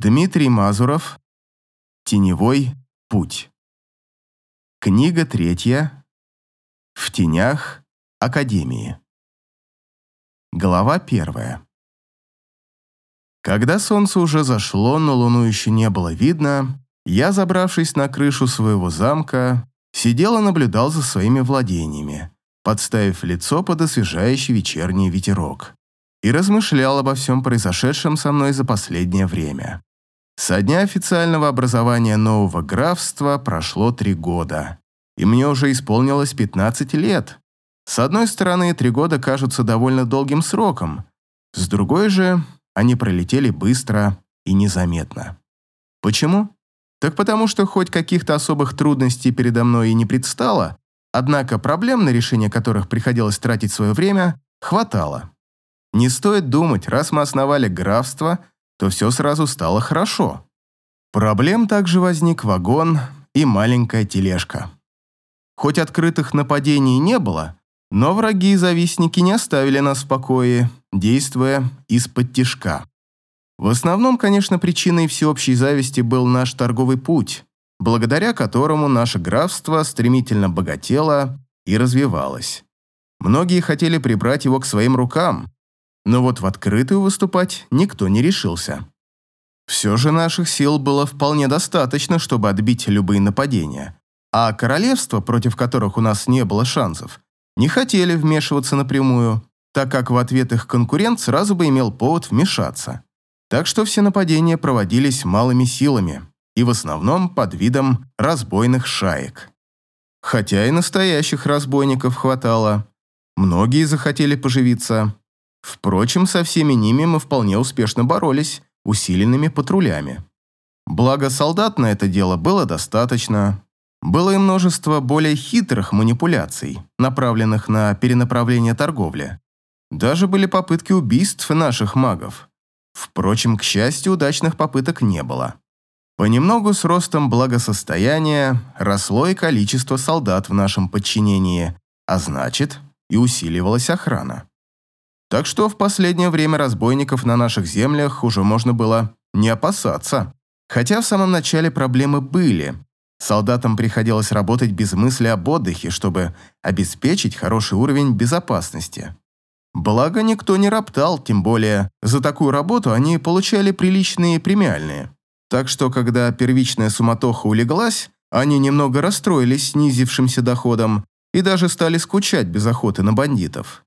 Дмитрий Мазуров. Теневой путь. Книга третья. В тенях Академии. Глава первая. Когда солнце уже зашло, но луну еще не было видно, я, забравшись на крышу своего замка, сидел и наблюдал за своими владениями, подставив лицо под освежающий вечерний ветерок, и размышлял обо всем произошедшем со мной за последнее время. Со дня официального образования нового графства прошло три года, и мне уже исполнилось 15 лет. С одной стороны, три года кажутся довольно долгим сроком, с другой же они пролетели быстро и незаметно. Почему? Так потому что хоть каких-то особых трудностей передо мной и не предстало, однако проблем, на решение которых приходилось тратить свое время, хватало. Не стоит думать, раз мы основали графство – то все сразу стало хорошо. Проблем также возник вагон и маленькая тележка. Хоть открытых нападений не было, но враги и завистники не оставили нас в покое, действуя из-под тишка. В основном, конечно, причиной всеобщей зависти был наш торговый путь, благодаря которому наше графство стремительно богатело и развивалось. Многие хотели прибрать его к своим рукам, но вот в открытую выступать никто не решился. Все же наших сил было вполне достаточно, чтобы отбить любые нападения, а королевства, против которых у нас не было шансов, не хотели вмешиваться напрямую, так как в ответ их конкурент сразу бы имел повод вмешаться. Так что все нападения проводились малыми силами и в основном под видом разбойных шаек. Хотя и настоящих разбойников хватало. Многие захотели поживиться, Впрочем, со всеми ними мы вполне успешно боролись усиленными патрулями. Благо солдат на это дело было достаточно. Было и множество более хитрых манипуляций, направленных на перенаправление торговли. Даже были попытки убийств наших магов. Впрочем, к счастью, удачных попыток не было. Понемногу с ростом благосостояния росло и количество солдат в нашем подчинении, а значит, и усиливалась охрана. Так что в последнее время разбойников на наших землях уже можно было не опасаться. Хотя в самом начале проблемы были. Солдатам приходилось работать без мысли об отдыхе, чтобы обеспечить хороший уровень безопасности. Благо, никто не роптал, тем более за такую работу они получали приличные премиальные. Так что, когда первичная суматоха улеглась, они немного расстроились снизившимся доходом и даже стали скучать без охоты на бандитов.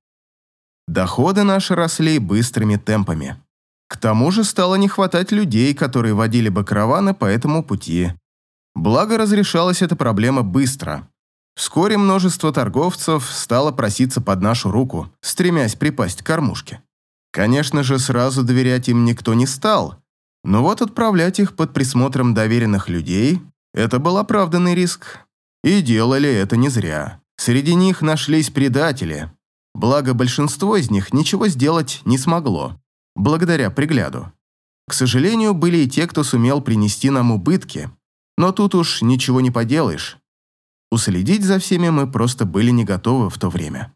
Доходы наши росли быстрыми темпами. К тому же стало не хватать людей, которые водили бы караваны по этому пути. Благо разрешалась эта проблема быстро. Вскоре множество торговцев стало проситься под нашу руку, стремясь припасть к кормушке. Конечно же, сразу доверять им никто не стал, но вот отправлять их под присмотром доверенных людей – это был оправданный риск. И делали это не зря. Среди них нашлись предатели, Благо, большинство из них ничего сделать не смогло, благодаря пригляду. К сожалению, были и те, кто сумел принести нам убытки, но тут уж ничего не поделаешь. Уследить за всеми мы просто были не готовы в то время.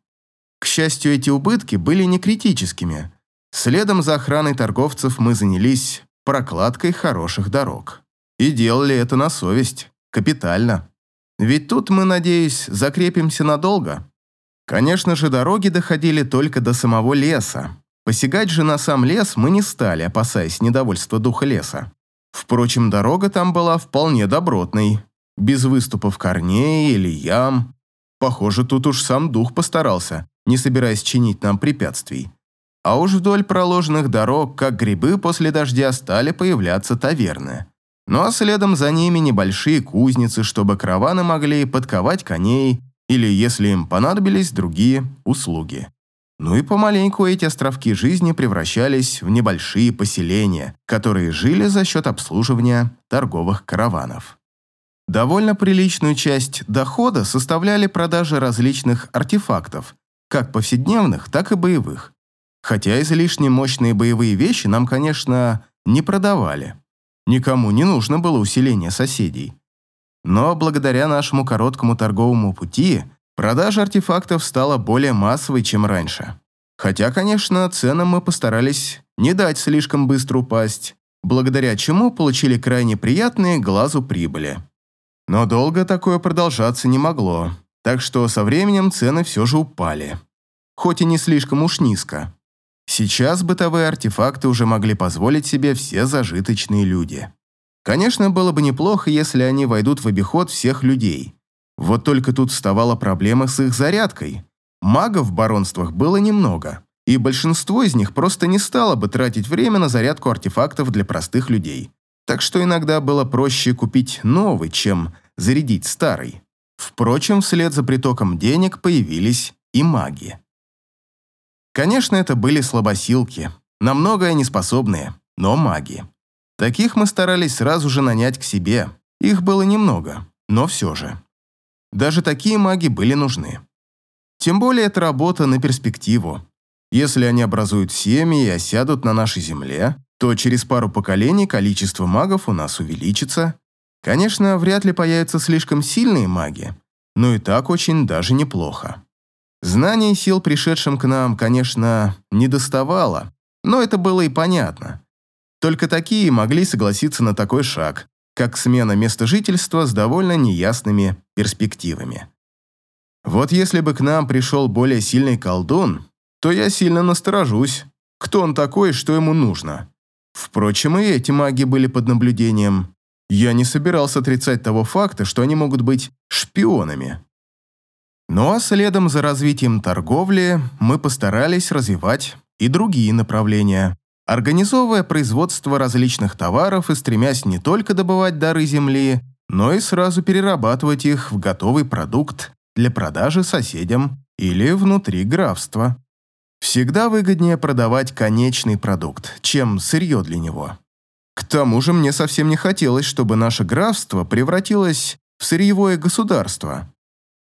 К счастью, эти убытки были не критическими. Следом за охраной торговцев мы занялись прокладкой хороших дорог. И делали это на совесть, капитально. Ведь тут мы, надеюсь, закрепимся надолго. Конечно же, дороги доходили только до самого леса. Посягать же на сам лес мы не стали, опасаясь недовольства духа леса. Впрочем, дорога там была вполне добротной, без выступов корней или ям. Похоже, тут уж сам дух постарался, не собираясь чинить нам препятствий. А уж вдоль проложенных дорог, как грибы после дождя, стали появляться таверны. Ну а следом за ними небольшие кузницы, чтобы караваны могли подковать коней или, если им понадобились, другие услуги. Ну и помаленьку эти островки жизни превращались в небольшие поселения, которые жили за счет обслуживания торговых караванов. Довольно приличную часть дохода составляли продажи различных артефактов, как повседневных, так и боевых. Хотя излишне мощные боевые вещи нам, конечно, не продавали. Никому не нужно было усиление соседей. Но благодаря нашему короткому торговому пути продажа артефактов стала более массовой, чем раньше. Хотя, конечно, ценам мы постарались не дать слишком быстро упасть. благодаря чему получили крайне приятные глазу прибыли. Но долго такое продолжаться не могло, так что со временем цены все же упали. Хоть и не слишком уж низко. Сейчас бытовые артефакты уже могли позволить себе все зажиточные люди. Конечно, было бы неплохо, если они войдут в обиход всех людей. Вот только тут вставала проблема с их зарядкой. Магов в баронствах было немного, и большинство из них просто не стало бы тратить время на зарядку артефактов для простых людей. Так что иногда было проще купить новый, чем зарядить старый. Впрочем, вслед за притоком денег появились и маги. Конечно, это были слабосилки, на многое неспособные, но маги. Таких мы старались сразу же нанять к себе. Их было немного, но все же. Даже такие маги были нужны. Тем более это работа на перспективу. Если они образуют семьи и осядут на нашей земле, то через пару поколений количество магов у нас увеличится. Конечно, вряд ли появятся слишком сильные маги, но и так очень даже неплохо. Знаний сил, пришедшим к нам, конечно, не доставало, но это было и понятно. Только такие могли согласиться на такой шаг, как смена места жительства с довольно неясными перспективами. Вот если бы к нам пришел более сильный колдун, то я сильно насторожусь, кто он такой и что ему нужно. Впрочем, и эти маги были под наблюдением. Я не собирался отрицать того факта, что они могут быть шпионами. Ну а следом за развитием торговли мы постарались развивать и другие направления, организовывая производство различных товаров и стремясь не только добывать дары земли, но и сразу перерабатывать их в готовый продукт для продажи соседям или внутри графства. Всегда выгоднее продавать конечный продукт, чем сырье для него. К тому же мне совсем не хотелось, чтобы наше графство превратилось в сырьевое государство,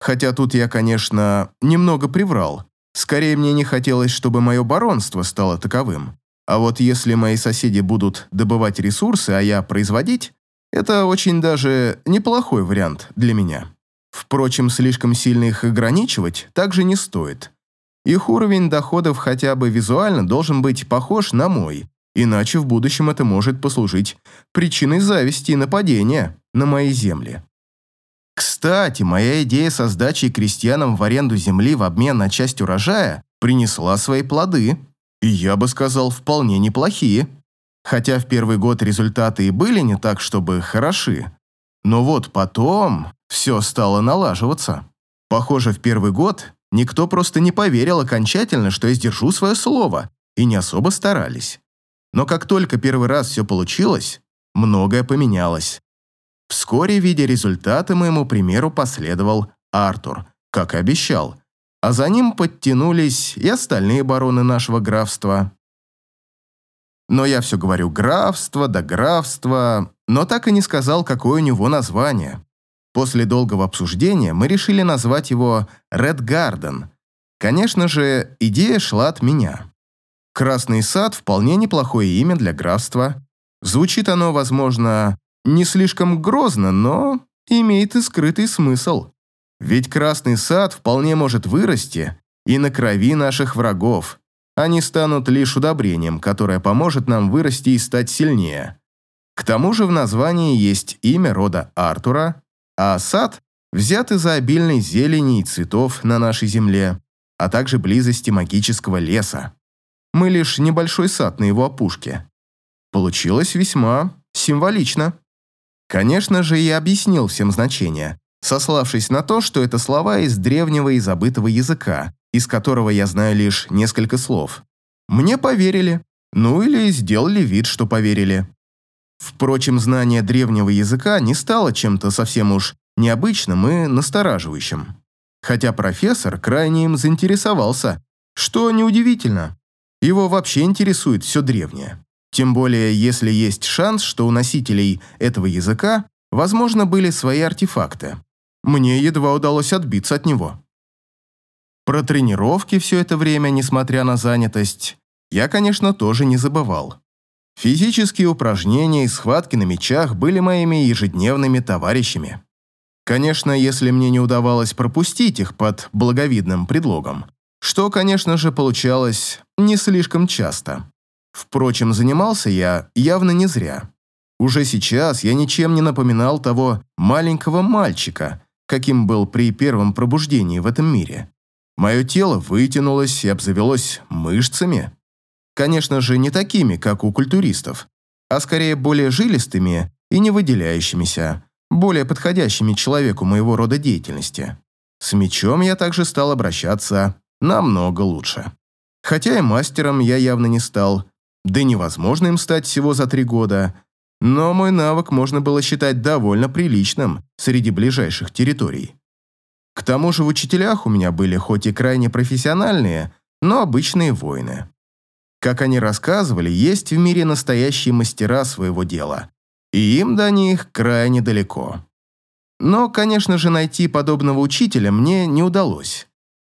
Хотя тут я, конечно, немного приврал. Скорее, мне не хотелось, чтобы мое баронство стало таковым. А вот если мои соседи будут добывать ресурсы, а я производить, это очень даже неплохой вариант для меня. Впрочем, слишком сильно их ограничивать также не стоит. Их уровень доходов хотя бы визуально должен быть похож на мой, иначе в будущем это может послужить причиной зависти и нападения на мои земли. Кстати, моя идея со сдачей крестьянам в аренду земли в обмен на часть урожая принесла свои плоды. И я бы сказал, вполне неплохие. Хотя в первый год результаты и были не так, чтобы хороши. Но вот потом все стало налаживаться. Похоже, в первый год никто просто не поверил окончательно, что я сдержу свое слово, и не особо старались. Но как только первый раз все получилось, многое поменялось. Вскоре, видя результаты, моему примеру последовал Артур, как и обещал, а за ним подтянулись и остальные бароны нашего графства. Но я все говорю графство да графство, но так и не сказал, какое у него название. После долгого обсуждения мы решили назвать его Red Garden. Конечно же, идея шла от меня. Красный сад – вполне неплохое имя для графства. Звучит оно, возможно, не слишком грозно, но имеет и скрытый смысл. Ведь Красный Сад вполне может вырасти и на крови наших врагов. Они станут лишь удобрением, которое поможет нам вырасти и стать сильнее. К тому же в названии есть имя рода Артура, а сад взят из-за обильной зелени и цветов на нашей земле, а также близости магического леса. Мы лишь небольшой сад на его опушке. Получилось весьма символично. Конечно же, я объяснил всем значение, сославшись на то, что это слова из древнего и забытого языка, из которого я знаю лишь несколько слов. Мне поверили, ну или сделали вид, что поверили. Впрочем, знание древнего языка не стало чем-то совсем уж необычным и настораживающим. Хотя профессор крайне им заинтересовался, что неудивительно. Его вообще интересует все древнее. Тем более, если есть шанс, что у носителей этого языка, возможно, были свои артефакты. Мне едва удалось отбиться от него. Про тренировки все это время, несмотря на занятость, я, конечно, тоже не забывал. Физические упражнения и схватки на мечах были моими ежедневными товарищами. Конечно, если мне не удавалось пропустить их под благовидным предлогом, что, конечно же, получалось не слишком часто. Впрочем, занимался я явно не зря. Уже сейчас я ничем не напоминал того маленького мальчика, каким был при первом пробуждении в этом мире. Мое тело вытянулось и обзавелось мышцами. Конечно же, не такими, как у культуристов, а скорее более жилистыми и не выделяющимися, более подходящими человеку моего рода деятельности. С мечом я также стал обращаться намного лучше. Хотя и мастером я явно не стал, да невозможно им стать всего за три года, но мой навык можно было считать довольно приличным среди ближайших территорий. К тому же в учителях у меня были хоть и крайне профессиональные, но обычные воины. Как они рассказывали, есть в мире настоящие мастера своего дела, и им до них крайне далеко. Но, конечно же, найти подобного учителя мне не удалось.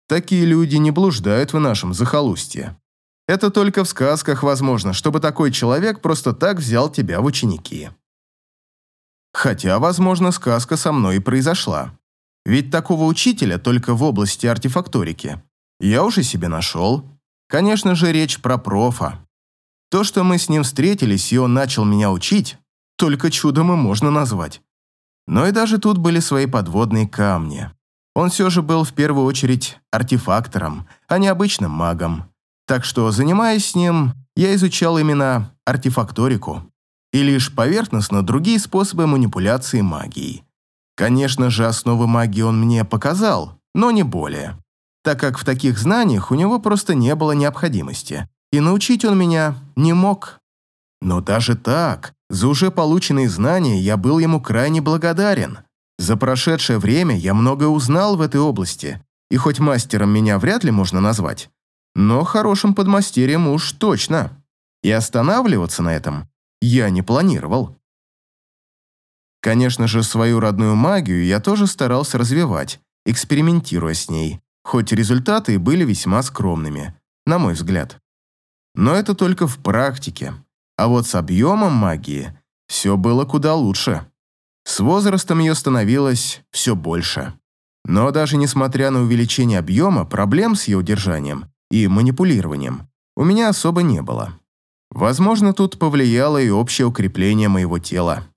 Такие люди не блуждают в нашем захолустье. Это только в сказках возможно, чтобы такой человек просто так взял тебя в ученики. Хотя, возможно, сказка со мной и произошла. Ведь такого учителя только в области артефакторики я уже себе нашел. Конечно же, речь про профа. То, что мы с ним встретились, и он начал меня учить, только чудом и можно назвать. Но и даже тут были свои подводные камни. Он все же был в первую очередь артефактором, а не обычным магом. Так что, занимаясь с ним, я изучал именно артефакторику и лишь поверхностно другие способы манипуляции магией. Конечно же, основы магии он мне показал, но не более, так как в таких знаниях у него просто не было необходимости, и научить он меня не мог. Но даже так, за уже полученные знания я был ему крайне благодарен. За прошедшее время я многое узнал в этой области, и хоть мастером меня вряд ли можно назвать, но хорошим подмастерьем уж точно. И останавливаться на этом я не планировал. Конечно же, свою родную магию я тоже старался развивать, экспериментируя с ней, хоть результаты были весьма скромными, на мой взгляд. Но это только в практике. А вот с объемом магии все было куда лучше. С возрастом ее становилось все больше. Но даже несмотря на увеличение объема, проблем с ее удержанием и манипулированием у меня особо не было. Возможно, тут повлияло и общее укрепление моего тела.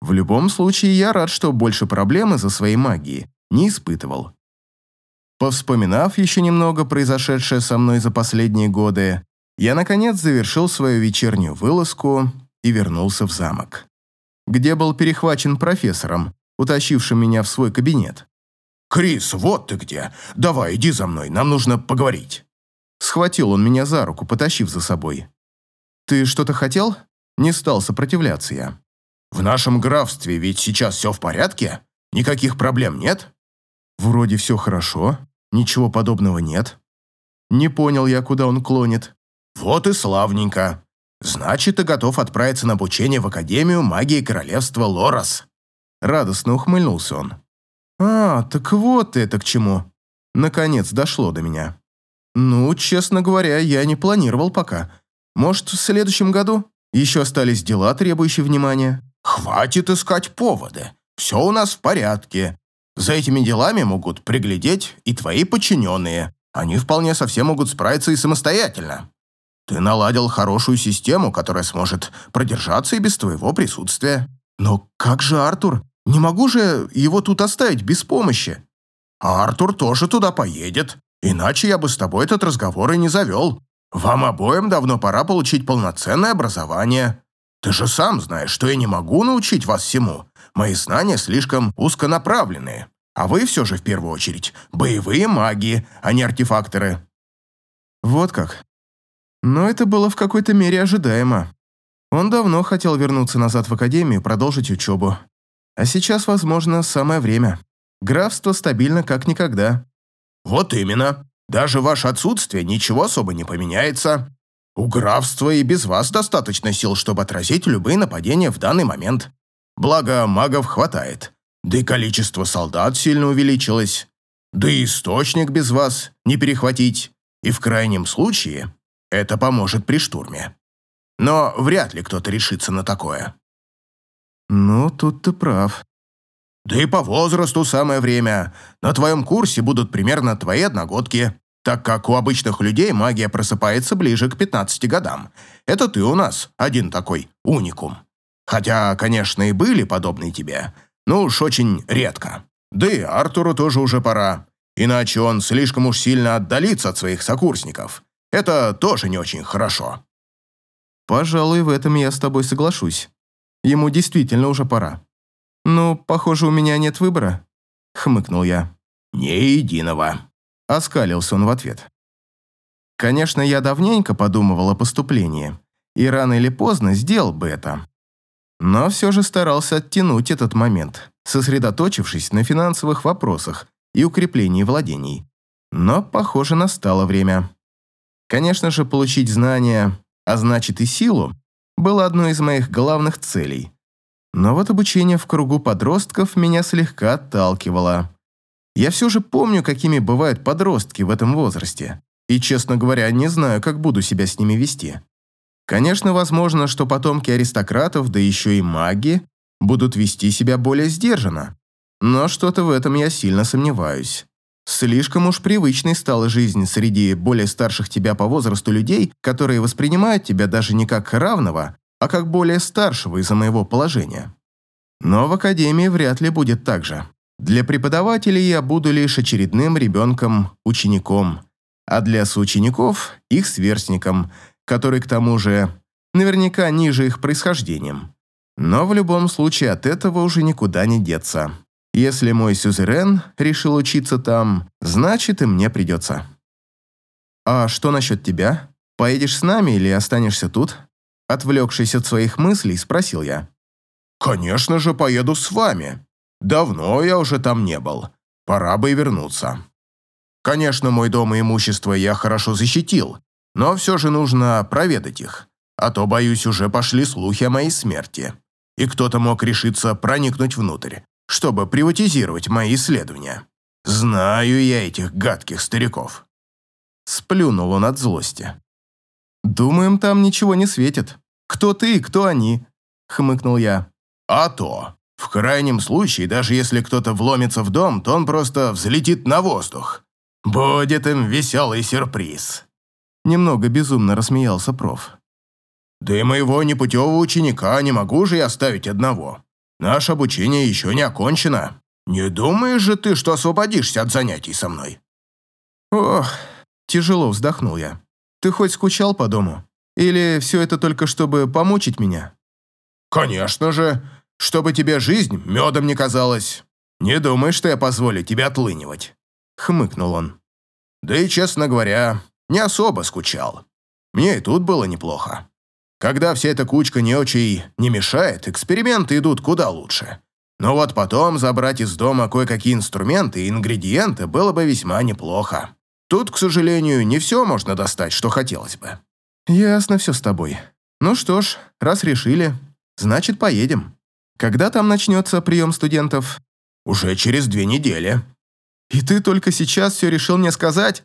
В любом случае, я рад, что больше проблем из-за своей магии не испытывал. Повспоминав еще немного произошедшее со мной за последние годы, я, наконец, завершил свою вечернюю вылазку и вернулся в замок, где был перехвачен профессором, утащившим меня в свой кабинет. «Крис, вот ты где! Давай, иди за мной, нам нужно поговорить!» Схватил он меня за руку, потащив за собой. «Ты что-то хотел?» Не стал сопротивляться я. В нашем графстве ведь сейчас все в порядке? Никаких проблем нет? Вроде все хорошо, ничего подобного нет. Не понял я, куда он клонит. Вот и славненько. Значит, ты готов отправиться на обучение в Академию магии Королевства Лорас. Радостно ухмыльнулся он. А, так вот это к чему. Наконец дошло до меня. Ну, честно говоря, я не планировал пока. Может, в следующем году? Еще остались дела, требующие внимания. «Хватит искать поводы. Все у нас в порядке. За этими делами могут приглядеть и твои подчиненные. Они вполне совсем могут справиться и самостоятельно. Ты наладил хорошую систему, которая сможет продержаться и без твоего присутствия. Но как же Артур? Не могу же его тут оставить без помощи. А Артур тоже туда поедет. Иначе я бы с тобой этот разговор и не завел. Вам обоим давно пора получить полноценное образование. Ты же сам знаешь, что я не могу научить вас всему. Мои знания слишком узконаправленные. А вы все же в первую очередь боевые маги, а не артефакторы». «Вот как. Но это было в какой-то мере ожидаемо. Он давно хотел вернуться назад в академию и продолжить учебу. А сейчас, возможно, самое время. Графство стабильно как никогда». «Вот именно. Даже ваше отсутствие ничего особо не поменяется. У графства и без вас достаточно сил, чтобы отразить любые нападения в данный момент. Благо, магов хватает. Да и количество солдат сильно увеличилось. Да и источник без вас не перехватить. И в крайнем случае это поможет при штурме. Но вряд ли кто-то решится на такое. Ну, тут ты прав. Да и по возрасту самое время. На твоем курсе будут примерно твои одногодки. так как у обычных людей магия просыпается ближе к 15 годам. Это ты у нас один такой уникум. Хотя, конечно, и были подобные тебе, но уж очень редко. Да и Артуру тоже уже пора, иначе он слишком уж сильно отдалится от своих сокурсников. Это тоже не очень хорошо. Пожалуй, в этом я с тобой соглашусь. Ему действительно уже пора. Ну, похоже, у меня нет выбора, хмыкнул я. Ни единого. Оскалился он в ответ. Конечно, я давненько подумывал о поступлении, и рано или поздно сделал бы это. Но все же старался оттянуть этот момент, сосредоточившись на финансовых вопросах и укреплении владений. Но, похоже, настало время. Конечно же, получить знания, а значит и силу, было одной из моих главных целей. Но вот обучение в кругу подростков меня слегка отталкивало. Я все же помню, какими бывают подростки в этом возрасте. И, честно говоря, не знаю, как буду себя с ними вести. Конечно, возможно, что потомки аристократов, да еще и маги, будут вести себя более сдержанно. Но что-то в этом я сильно сомневаюсь. Слишком уж привычной стала жизнь среди более старших тебя по возрасту людей, которые воспринимают тебя даже не как равного, а как более старшего из-за моего положения. Но в академии вряд ли будет так же. Для преподавателей я буду лишь очередным ребенком-учеником, а для соучеников – их сверстником, который, к тому же, наверняка ниже их происхождением. Но в любом случае от этого уже никуда не деться. Если мой сюзерен решил учиться там, значит и мне придется. «А что насчет тебя? Поедешь с нами или останешься тут?» Отвлекшись от своих мыслей, спросил я. «Конечно же поеду с вами», Давно я уже там не был. Пора бы и вернуться. Конечно, мой дом и имущество я хорошо защитил, но все же нужно проведать их, а то, боюсь, уже пошли слухи о моей смерти. И кто-то мог решиться проникнуть внутрь, чтобы приватизировать мои исследования. Знаю я этих гадких стариков. Сплюнул он от злости. «Думаем, там ничего не светит. Кто ты кто они?» — хмыкнул я. «А то. В крайнем случае, даже если кто-то вломится в дом, то он просто взлетит на воздух. Будет им веселый сюрприз. Немного безумно рассмеялся проф. Да и моего непутевого ученика не могу же я оставить одного. Наше обучение еще не окончено. Не думаешь же ты, что освободишься от занятий со мной? Ох, тяжело вздохнул я. Ты хоть скучал по дому? Или все это только чтобы помучить меня? Конечно же чтобы тебе жизнь медом не казалась. Не думай, что я позволю тебе отлынивать», — хмыкнул он. «Да и, честно говоря, не особо скучал. Мне и тут было неплохо. Когда вся эта кучка неочей не мешает, эксперименты идут куда лучше. Но вот потом забрать из дома кое-какие инструменты и ингредиенты было бы весьма неплохо. Тут, к сожалению, не все можно достать, что хотелось бы». «Ясно все с тобой. Ну что ж, раз решили, значит, поедем». Когда там начнется прием студентов? Уже через две недели. И ты только сейчас все решил мне сказать?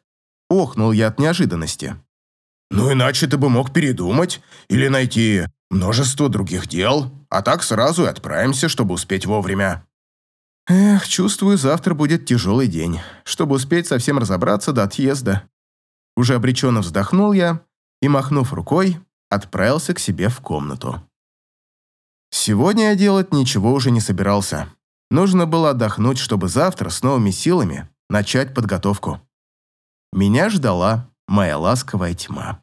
Охнул я от неожиданности. Ну иначе ты бы мог передумать или найти множество других дел, а так сразу и отправимся, чтобы успеть вовремя. Эх, чувствую, завтра будет тяжелый день, чтобы успеть совсем разобраться до отъезда. Уже обреченно вздохнул я и, махнув рукой, отправился к себе в комнату. Сегодня я делать ничего уже не собирался. Нужно было отдохнуть, чтобы завтра с новыми силами начать подготовку. Меня ждала моя ласковая тьма.